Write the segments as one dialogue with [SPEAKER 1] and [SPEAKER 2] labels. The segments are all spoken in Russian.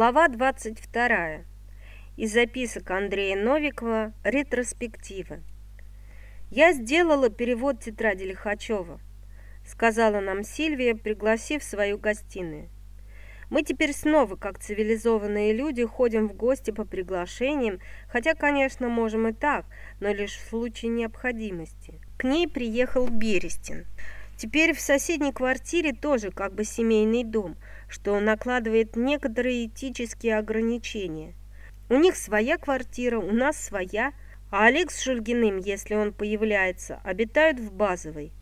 [SPEAKER 1] Глава 22. Из записок Андрея Новикова «Ретроспективы». «Я сделала перевод тетради Лихачева», — сказала нам Сильвия, пригласив в свою гостиную. «Мы теперь снова, как цивилизованные люди, ходим в гости по приглашениям, хотя, конечно, можем и так, но лишь в случае необходимости. К ней приехал Берестин. Теперь в соседней квартире тоже как бы семейный дом — что накладывает некоторые этические ограничения. У них своя квартира, у нас своя, а Олег с Шульгиным, если он появляется, обитают в базовой.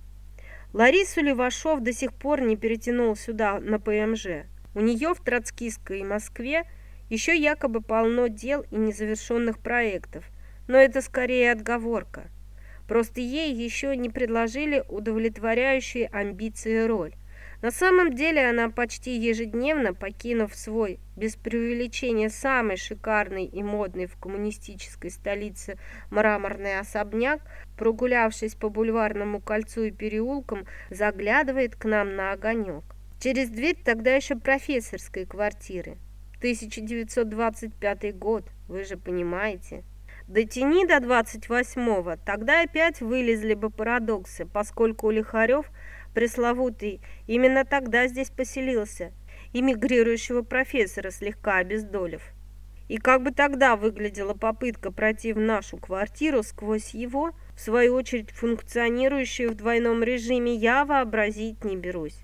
[SPEAKER 1] Ларису Левашов до сих пор не перетянул сюда на ПМЖ. У нее в Троцкистской Москве еще якобы полно дел и незавершенных проектов, но это скорее отговорка. Просто ей еще не предложили удовлетворяющие амбиции роль. На самом деле она почти ежедневно, покинув свой, без преувеличения, самый шикарный и модный в коммунистической столице мраморный особняк, прогулявшись по бульварному кольцу и переулкам, заглядывает к нам на огонек. Через дверь тогда еще профессорской квартиры. 1925 год, вы же понимаете. Дотяни до 28-го, тогда опять вылезли бы парадоксы, поскольку Лихарев – пресловутый, именно тогда здесь поселился, эмигрирующего профессора слегка обездолив. И как бы тогда выглядела попытка пройти в нашу квартиру сквозь его, в свою очередь функционирующую в двойном режиме, я вообразить не берусь.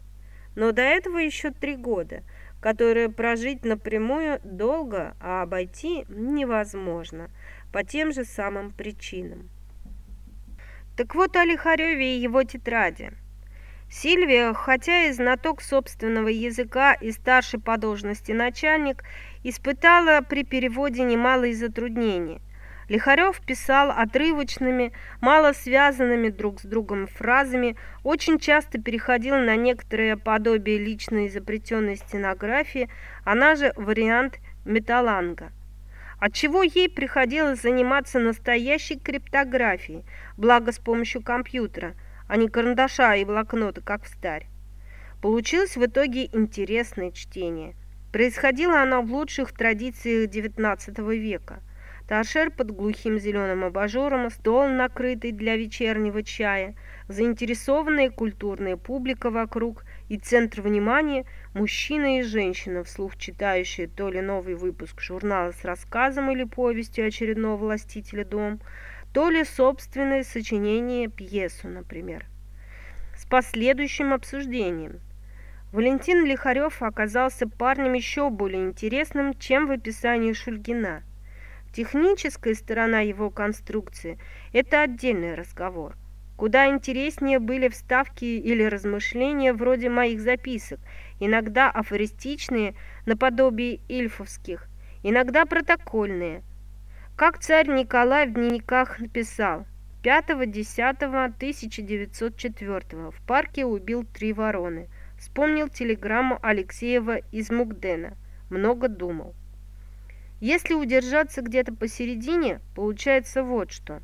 [SPEAKER 1] Но до этого еще три года, которые прожить напрямую долго, а обойти невозможно, по тем же самым причинам. Так вот о Лихареве и его тетради – Сильвия, хотя и знаток собственного языка и старший по должности начальник, испытала при переводе немалые затруднения. Лихарев писал отрывочными, мало связанными друг с другом фразами, очень часто переходил на некоторое подобие личной изобретенной стенографии, она же вариант металланга. Отчего ей приходилось заниматься настоящей криптографией, благо с помощью компьютера – а не карандаша и блокнота, как в старь. Получилось в итоге интересное чтение. Происходило оно в лучших традициях XIX века. Торшер под глухим зеленым абажуром, стол, накрытый для вечернего чая, заинтересованная культурная публика вокруг и центр внимания – мужчина и женщина, вслух читающие то ли новый выпуск журнала с рассказом или повестью очередного властителя дом – то ли собственное сочинение, пьесу, например, с последующим обсуждением. Валентин Лихарев оказался парнем еще более интересным, чем в описании Шульгина. Техническая сторона его конструкции – это отдельный разговор. Куда интереснее были вставки или размышления вроде моих записок, иногда афористичные, наподобие ильфовских, иногда протокольные – как царь Николай в дневниках написал 5.10.1904 в парке убил три вороны. Вспомнил телеграмму Алексеева из Мугдена. Много думал. Если удержаться где-то посередине, получается вот что.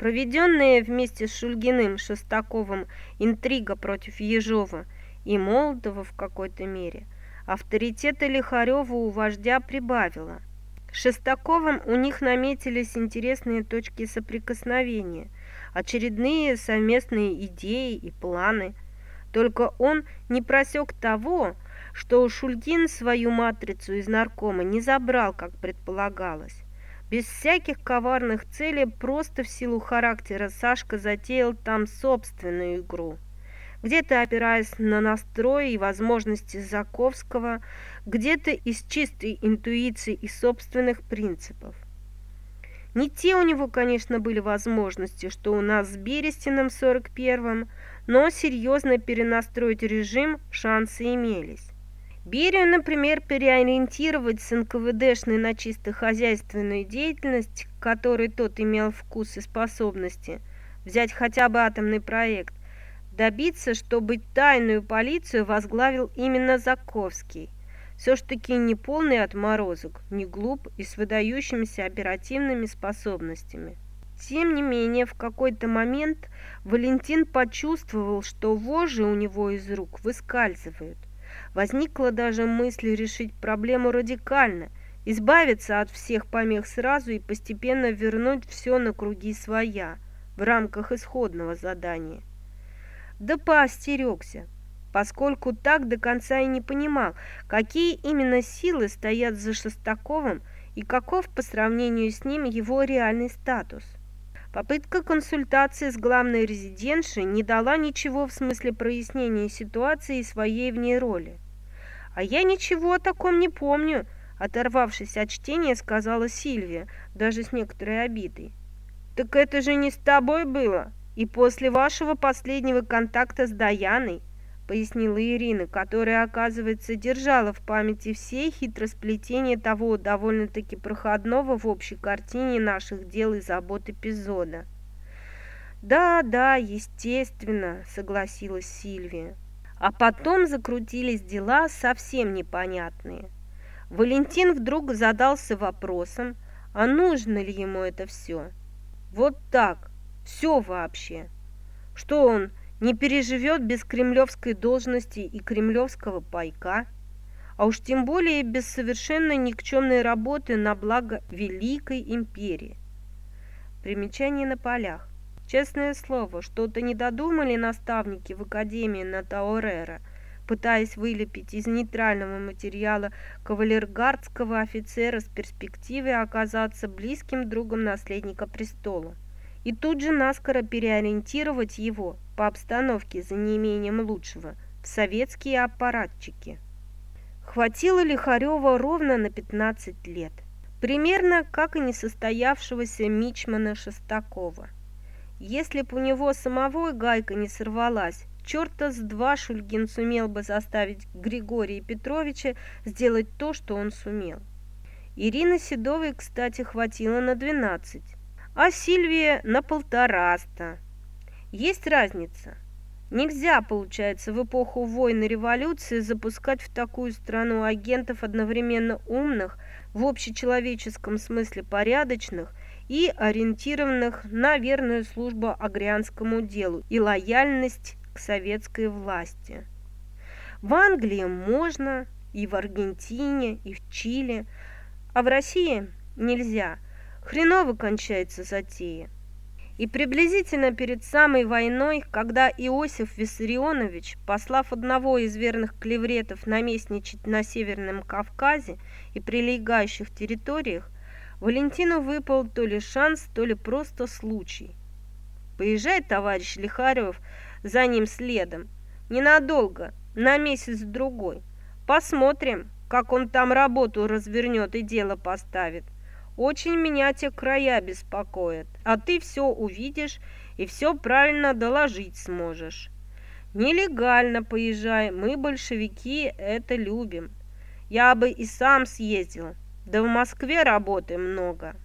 [SPEAKER 1] Проведенная вместе с Шульгиным, Шестаковым интрига против Ежова и Молотова в какой-то мере, авторитета Лихарева у вождя прибавила – Шестаковым у них наметились интересные точки соприкосновения, очередные совместные идеи и планы. Только он не просек того, что Шульгин свою матрицу из наркома не забрал, как предполагалось. Без всяких коварных целей, просто в силу характера Сашка затеял там собственную игру – где-то опираясь на настрой и возможности Заковского, где-то из чистой интуиции и собственных принципов. Не те у него, конечно, были возможности, что у нас с Берестиным в 41-м, но серьезно перенастроить режим шансы имелись. Берию, например, переориентировать с НКВДшной на чисто хозяйственную деятельность, к которой тот имел вкус и способности, взять хотя бы атомный проект, добиться, чтобы тайную полицию возглавил именно Заковский. Все ж таки не полный отморозок, не глуп и с выдающимися оперативными способностями. Тем не менее, в какой-то момент Валентин почувствовал, что вожжи у него из рук выскальзывают. Возникла даже мысль решить проблему радикально, избавиться от всех помех сразу и постепенно вернуть все на круги своя в рамках исходного задания. Да поостерегся, поскольку так до конца и не понимал, какие именно силы стоят за Шестаковым и каков по сравнению с ним его реальный статус. Попытка консультации с главной резидентшей не дала ничего в смысле прояснения ситуации и своей в ней роли. «А я ничего о таком не помню», – оторвавшись от чтения, сказала Сильвия, даже с некоторой обидой. «Так это же не с тобой было, и после вашего последнего контакта с Даяной», – пояснила Ирина, которая, оказывается, держала в памяти все хитросплетения того довольно-таки проходного в общей картине наших дел и забот эпизода. «Да, да, естественно», – согласилась Сильвия. А потом закрутились дела совсем непонятные. Валентин вдруг задался вопросом, а нужно ли ему это все? Вот так, все вообще. Что он не переживет без кремлевской должности и кремлевского пайка? А уж тем более без совершенно никчемной работы на благо Великой Империи. Примечание на полях. Честное слово, что-то не додумали наставники в Академии на Таорера, пытаясь вылепить из нейтрального материала кавалергардского офицера с перспективой оказаться близким другом наследника престола. И тут же наскоро переориентировать его по обстановке за неимением лучшего в советские аппаратчики. Хватило Лихарева ровно на 15 лет. Примерно как и несостоявшегося мичмана Шестакова – если б у него самого гайка не сорвалась, черта с два Шульгин сумел бы заставить Григория Петровича сделать то, что он сумел. Ирины Седовой, кстати, хватило на 12, а Сильвия на полтораста. Есть разница. Нельзя, получается, в эпоху войны революции запускать в такую страну агентов одновременно умных, в общечеловеческом смысле порядочных и ориентированных на верную службу агрянскому делу и лояльность к советской власти. В Англии можно, и в Аргентине, и в Чили, а в России нельзя. Хреново кончается затея. И приблизительно перед самой войной, когда Иосиф Виссарионович, послав одного из верных клевретов наместничать на Северном Кавказе и прилегающих территориях, Валентину выпал то ли шанс, то ли просто случай. Поезжай, товарищ Лихарев, за ним следом. Ненадолго, на месяц-другой. Посмотрим, как он там работу развернет и дело поставит. Очень меня те края беспокоят, а ты все увидишь и все правильно доложить сможешь. Нелегально поезжай, мы, большевики, это любим. Я бы и сам съездил, да в Москве работы много.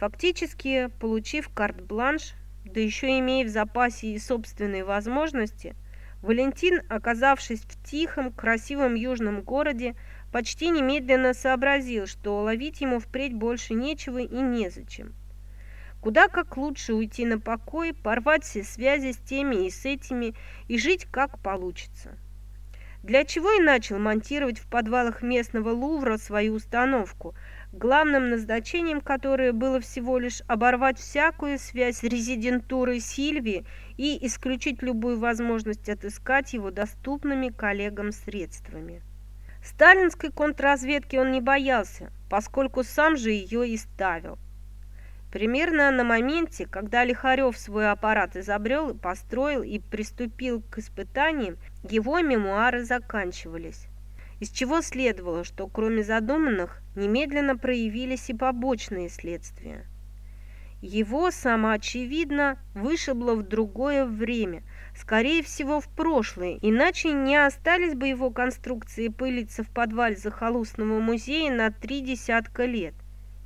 [SPEAKER 1] Фактически, получив карт-бланш, да еще имея в запасе и собственные возможности, Валентин, оказавшись в тихом, красивом южном городе, почти немедленно сообразил, что ловить ему впредь больше нечего и незачем. Куда как лучше уйти на покой, порвать все связи с теми и с этими и жить как получится для чего и начал монтировать в подвалах местного Лувра свою установку, главным назначением которой было всего лишь оборвать всякую связь с резидентурой Сильвии и исключить любую возможность отыскать его доступными коллегам средствами. Сталинской контрразведки он не боялся, поскольку сам же ее и ставил. Примерно на моменте, когда Лихарев свой аппарат изобрел, построил и приступил к испытаниям, его мемуары заканчивались. Из чего следовало, что кроме задуманных немедленно проявились и побочные следствия. Его, самоочевидно, вышибло в другое время, скорее всего в прошлое, иначе не остались бы его конструкции пылиться в подвале захолустного музея на три десятка лет.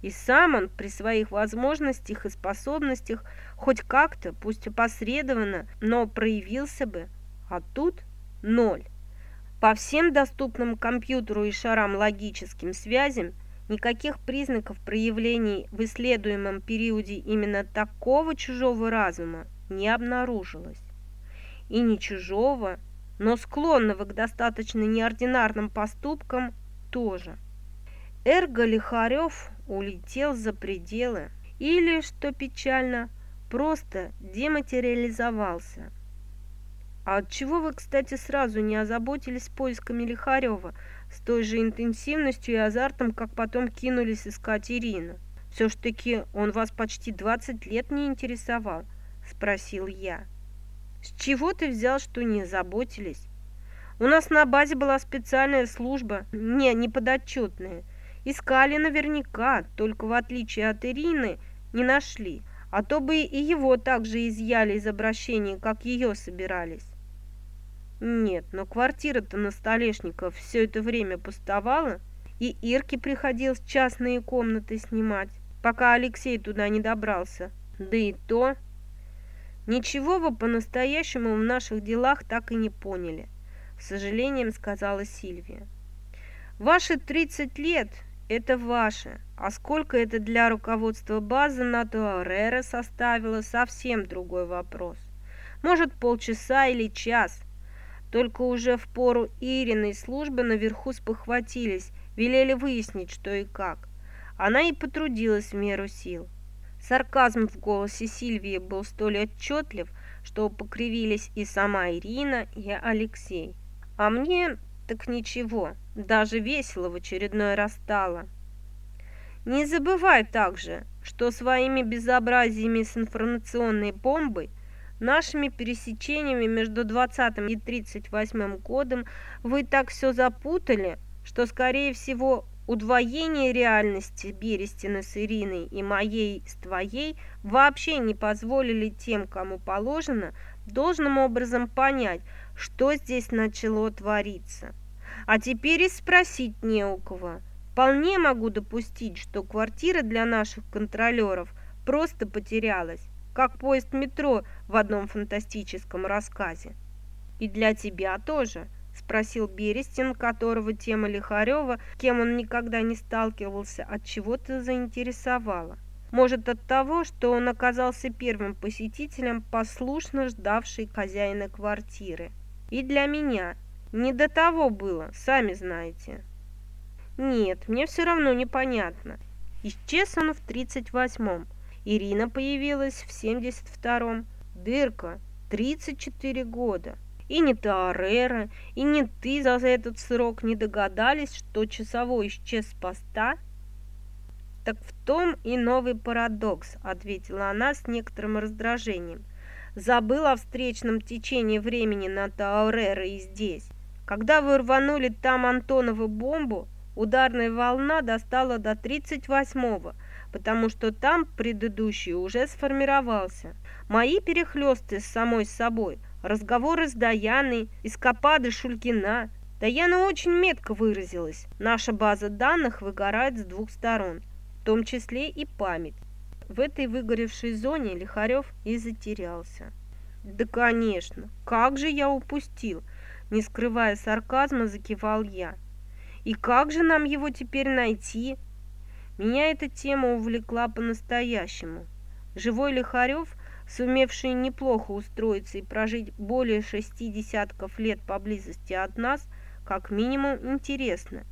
[SPEAKER 1] И сам он при своих возможностях и способностях хоть как-то, пусть опосредованно, но проявился бы. А тут ноль. По всем доступным компьютеру и шарам логическим связям никаких признаков проявлений в исследуемом периоде именно такого чужого разума не обнаружилось. И не чужого, но склонного к достаточно неординарным поступкам тоже. Эрго Лихарев улетел за пределы или, что печально, просто дематериализовался. А от чего вы, кстати, сразу не озаботились поисками Лихарева с той же интенсивностью и азартом, как потом кинулись искать Ирину? Все ж таки он вас почти 20 лет не интересовал, спросил я. С чего ты взял, что не заботились? У нас на базе была специальная служба, не, не подотчетная. Искали наверняка, только в отличие от Ирины не нашли, а то бы и его также изъяли из обращения, как ее собирались. Нет, но квартира-то на Столешников все это время пустовала, и Ирке приходилось частные комнаты снимать, пока Алексей туда не добрался. Да и то... Ничего вы по-настоящему в наших делах так и не поняли, с сожалением сказала Сильвия. Ваши 30 лет – это ваше, а сколько это для руководства базы НАТО Арера составило – совсем другой вопрос. Может, полчаса или час – только уже в пору Ириной службы наверху спохватились, велели выяснить, что и как. Она и потрудилась в меру сил. Сарказм в голосе Сильвии был столь отчетлив, что покривились и сама Ирина, и Алексей. А мне так ничего, даже весело в очередной раз стало. Не забывай также, что своими безобразиями с информационной бомбой Нашими пересечениями между 20 и 38 годом вы так все запутали, что, скорее всего, удвоение реальности Берестина с Ириной и моей с твоей вообще не позволили тем, кому положено, должным образом понять, что здесь начало твориться. А теперь и спросить не у кого. Вполне могу допустить, что квартира для наших контролеров просто потерялась как поезд метро в одном фантастическом рассказе. «И для тебя тоже?» – спросил Берестин, которого тема Лихарева, кем он никогда не сталкивался, от чего-то заинтересовала. Может, от того, что он оказался первым посетителем, послушно ждавшей хозяина квартиры. И для меня. Не до того было, сами знаете. Нет, мне все равно непонятно. Исчез он в тридцать восьмом. Ирина появилась в 72-м. Дырка, 34 года. И не Таарера, и не ты за этот срок не догадались, что часовой исчез с поста? Так в том и новый парадокс, ответила она с некоторым раздражением. Забыла о встречном течении времени на Таурера и здесь. Когда вы рванули там Антонову бомбу, ударная волна достала до 38-го, потому что там предыдущий уже сформировался. Мои перехлесты с самой собой, разговоры с Даяной, эскапады Шулькина. Даяна очень метко выразилась. Наша база данных выгорает с двух сторон, в том числе и память. В этой выгоревшей зоне Лихарев и затерялся. «Да, конечно, как же я упустил!» Не скрывая сарказма, закивал я. «И как же нам его теперь найти?» Меня эта тема увлекла по-настоящему. Живой Лихарев, сумевший неплохо устроиться и прожить более шести десятков лет поблизости от нас, как минимум интересно.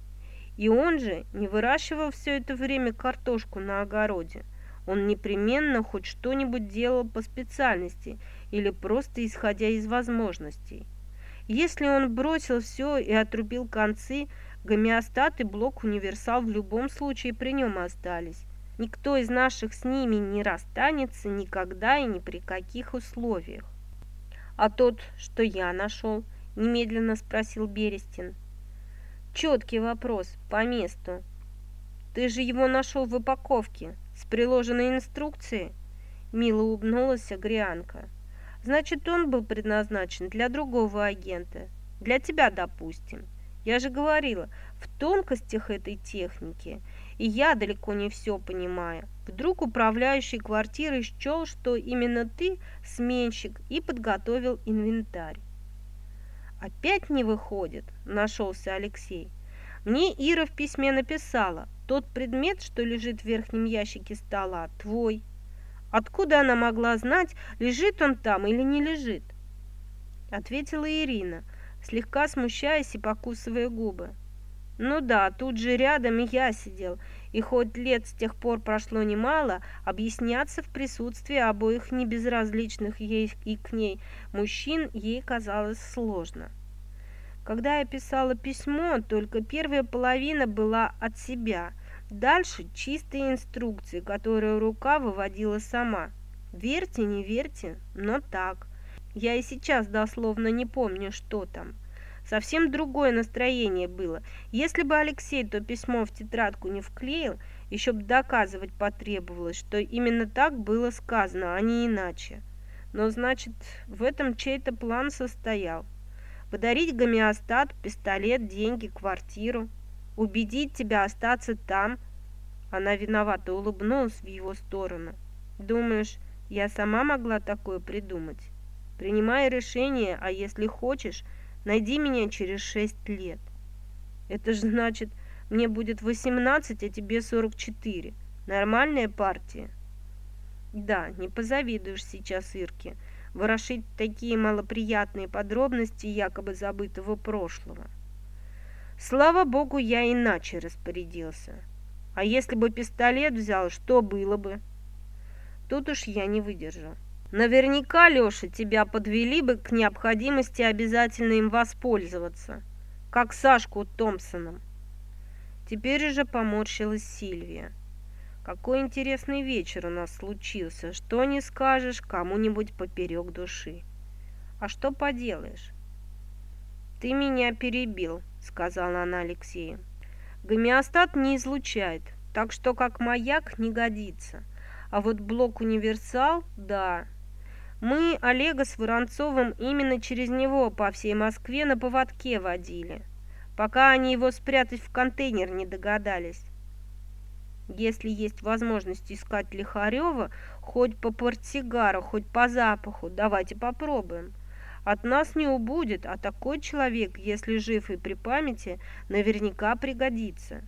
[SPEAKER 1] И он же не выращивал все это время картошку на огороде. Он непременно хоть что-нибудь делал по специальности или просто исходя из возможностей. Если он бросил все и отрубил концы – Гомеостат и блок-универсал в любом случае при нем остались. Никто из наших с ними не расстанется никогда и ни при каких условиях. А тот, что я нашел, немедленно спросил Берестин. Четкий вопрос, по месту. Ты же его нашел в упаковке, с приложенной инструкцией? Мило улыбнулась Агрианка. Значит, он был предназначен для другого агента. Для тебя, допустим. Я же говорила, в тонкостях этой техники, и я далеко не все понимаю. Вдруг управляющий квартирой счел, что именно ты сменщик и подготовил инвентарь. Опять не выходит, нашелся Алексей. Мне Ира в письме написала, тот предмет, что лежит в верхнем ящике стола, твой. Откуда она могла знать, лежит он там или не лежит? Ответила Ирина – слегка смущаясь и покусывая губы. Ну да, тут же рядом и я сидел, и хоть лет с тех пор прошло немало, объясняться в присутствии обоих небезразличных ей и к ней мужчин ей казалось сложно. Когда я писала письмо, только первая половина была от себя, дальше чистые инструкции, которые рука выводила сама. Верьте, не верьте, но так. Я и сейчас дословно не помню, что там. Совсем другое настроение было. Если бы Алексей то письмо в тетрадку не вклеил, еще бы доказывать потребовалось, что именно так было сказано, а не иначе. Но, значит, в этом чей-то план состоял. Подарить гомеостат, пистолет, деньги, квартиру. Убедить тебя остаться там. Она виновато улыбнулась в его сторону. Думаешь, я сама могла такое придумать? Принимай решение, а если хочешь, Найди меня через шесть лет. Это же значит, мне будет восемнадцать, а тебе сорок четыре. Нормальная партия? Да, не позавидуешь сейчас Ирке. Ворошить такие малоприятные подробности якобы забытого прошлого. Слава богу, я иначе распорядился. А если бы пистолет взял, что было бы? Тут уж я не выдержал. Наверняка, Лёша, тебя подвели бы к необходимости обязательно им воспользоваться, как Сашку Томпсоном. Теперь уже поморщилась Сильвия. Какой интересный вечер у нас случился, что не скажешь кому-нибудь поперек души. А что поделаешь? Ты меня перебил, сказала она Алексею. Гомеостат не излучает, так что как маяк не годится. А вот блок универсал, да, мы Олега с Воронцовым именно через него по всей Москве на поводке водили, пока они его спрятать в контейнер не догадались. Если есть возможность искать Лихарева хоть по портсигару, хоть по запаху, давайте попробуем. От нас не убудет, а такой человек, если жив и при памяти, наверняка пригодится.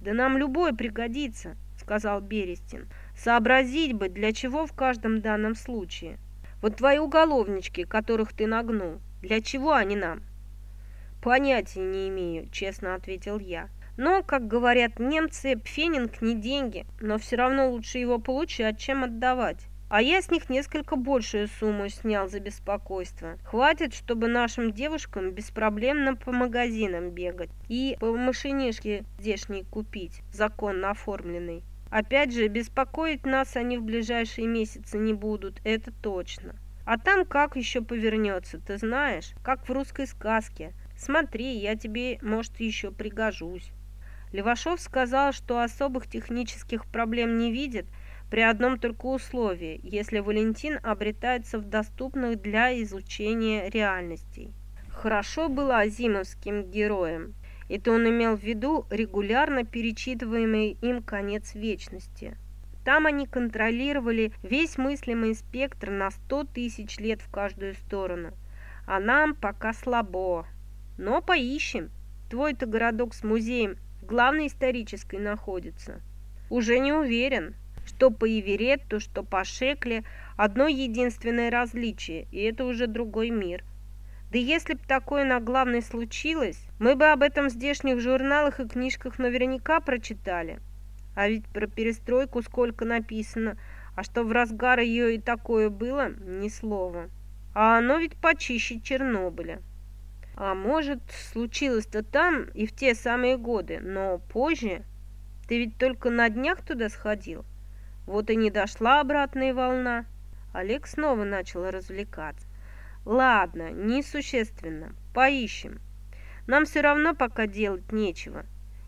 [SPEAKER 1] Да нам любой пригодится, сказал Берестин. Сообразить бы, для чего в каждом данном случае. Вот твои уголовнички, которых ты нагнул, для чего они нам? Понятия не имею, честно ответил я. Но, как говорят немцы, пфенинг не деньги, но все равно лучше его получать, чем отдавать. А я с них несколько большую сумму снял за беспокойство. Хватит, чтобы нашим девушкам беспроблемно по магазинам бегать и по машинишке здешней купить, законно оформленный. Опять же, беспокоить нас они в ближайшие месяцы не будут, это точно. А там как еще повернется, ты знаешь, как в русской сказке. Смотри, я тебе, может, еще пригожусь. Левашов сказал, что особых технических проблем не видит при одном только условии, если Валентин обретается в доступных для изучения реальностей. Хорошо было азимовским героем, это он имел в виду регулярно перечитываемый им конец вечности. Там они контролировали весь мыслимый спектр на сто тысяч лет в каждую сторону. А нам пока слабо. Но поищем. Твой-то городок с музеем в главной исторической находится. Уже не уверен, что по Иверетту, что по Шекле одно единственное различие, и это уже другой мир. Да если б такое на главной случилось, мы бы об этом в здешних журналах и книжках наверняка прочитали. А ведь про перестройку сколько написано, а что в разгар ее и такое было, ни слова. А оно ведь почище Чернобыля. А может, случилось-то там и в те самые годы, но позже. Ты ведь только на днях туда сходил. Вот и не дошла обратная волна. Олег снова начал развлекаться. Ладно, несущественно. Поищем. Нам все равно пока делать нечего.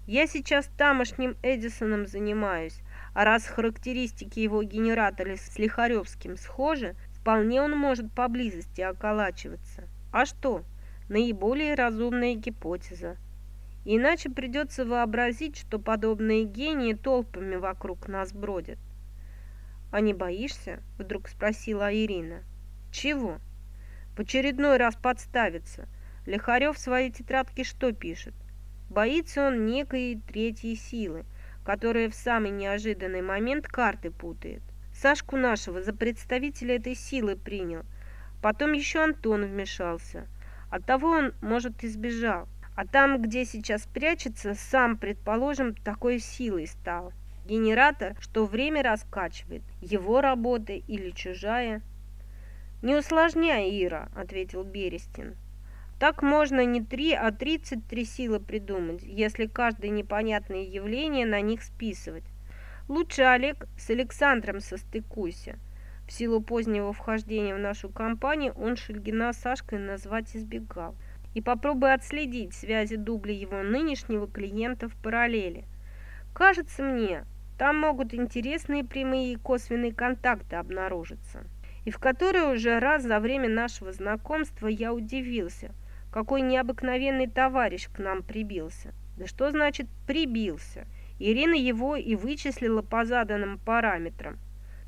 [SPEAKER 1] Я сейчас тамошним Эдисоном занимаюсь, а раз характеристики его генератора с Лихаревским схожи, вполне он может поблизости околачиваться. А что? Наиболее разумная гипотеза. Иначе придется вообразить, что подобные гении толпами вокруг нас бродят. «А не боишься?» – вдруг спросила Ирина. «Чего?» В очередной раз подставиться. Лихарев в своей тетрадке что пишет? Боится он некой третьей силы, которая в самый неожиданный момент карты путает. Сашку нашего за представителя этой силы принял. Потом еще Антон вмешался. Оттого он, может, избежал. А там, где сейчас прячется, сам, предположим, такой силой стал. Генератор, что время раскачивает, его работа или чужая. «Не усложняй, Ира», — ответил Берестин. «Так можно не три, а тридцать три силы придумать, если каждое непонятное явление на них списывать. Лучше, Олег, с Александром состыкуйся». В силу позднего вхождения в нашу компанию он Шельгина Сашкой назвать избегал. И попробуй отследить связи дубля его нынешнего клиента в параллели. Кажется мне, там могут интересные прямые и косвенные контакты обнаружиться. И в который уже раз за время нашего знакомства я удивился, какой необыкновенный товарищ к нам прибился. Да что значит «прибился»? Ирина его и вычислила по заданным параметрам.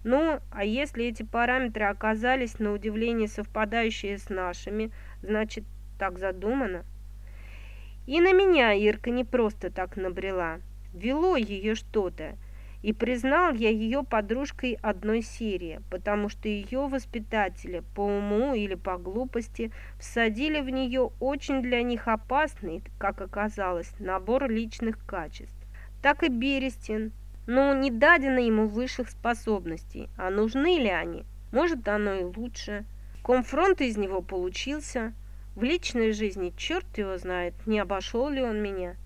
[SPEAKER 1] Ну, а если эти параметры оказались на удивление совпадающие с нашими, значит, так задумано? И на меня Ирка не просто так набрела. Вело ее что-то, и признал я ее подружкой одной серии, потому что ее воспитатели по уму или по глупости всадили в нее очень для них опасный, как оказалось, набор личных качеств. Так и Берестин – но не дадено ему высших способностей. А нужны ли они? Может, оно и лучше. Комфронт из него получился. В личной жизни черт его знает, не обошел ли он меня.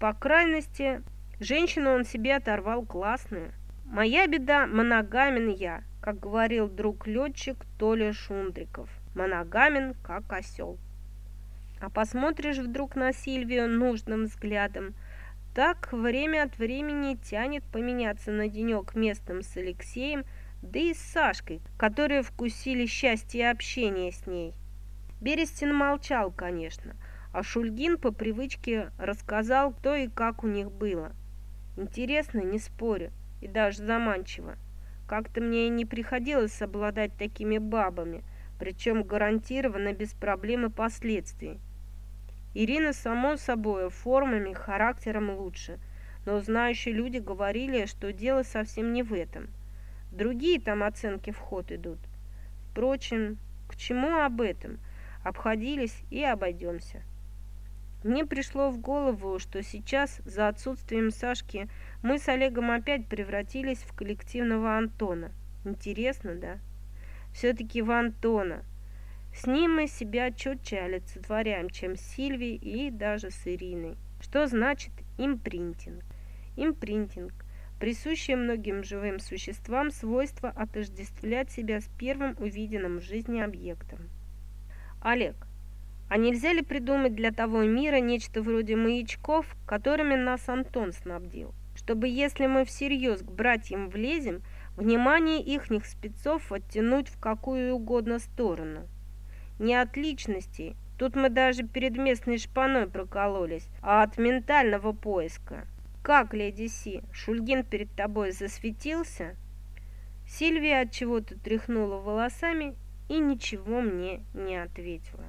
[SPEAKER 1] По крайности, женщину он себе оторвал классную. Моя беда – моногамен я, как говорил друг-летчик Толя Шундриков. Моногамен, как осел. А посмотришь вдруг на Сильвию нужным взглядом – так время от времени тянет поменяться на денек местом с Алексеем, да и с Сашкой, которые вкусили счастье общения с ней. Берестин молчал, конечно, а Шульгин по привычке рассказал, кто и как у них было. Интересно, не спорю, и даже заманчиво. Как-то мне и не приходилось обладать такими бабами, причем гарантированно без проблем и последствий. Ирина, само собой, формами, характером лучше, но знающие люди говорили, что дело совсем не в этом. Другие там оценки в ход идут. Впрочем, к чему об этом? Обходились и обойдемся. Мне пришло в голову, что сейчас, за отсутствием Сашки, мы с Олегом опять превратились в коллективного Антона. Интересно, да? Все-таки в Антона – с ним мы себя четче олицетворяем, чем с Сильвией и даже с Ириной. Что значит импринтинг? Импринтинг – присущее многим живым существам свойство отождествлять себя с первым увиденным в жизни объектом. Олег, а нельзя ли придумать для того мира нечто вроде маячков, которыми нас Антон снабдил? Чтобы, если мы всерьез к братьям влезем, внимание ихних спецов оттянуть в какую угодно сторону – не от личности. Тут мы даже перед местной шпаной прокололись, а от ментального поиска. Как, леди Си, Шульгин перед тобой засветился? Сильвия от чего-то тряхнула волосами и ничего мне не ответила.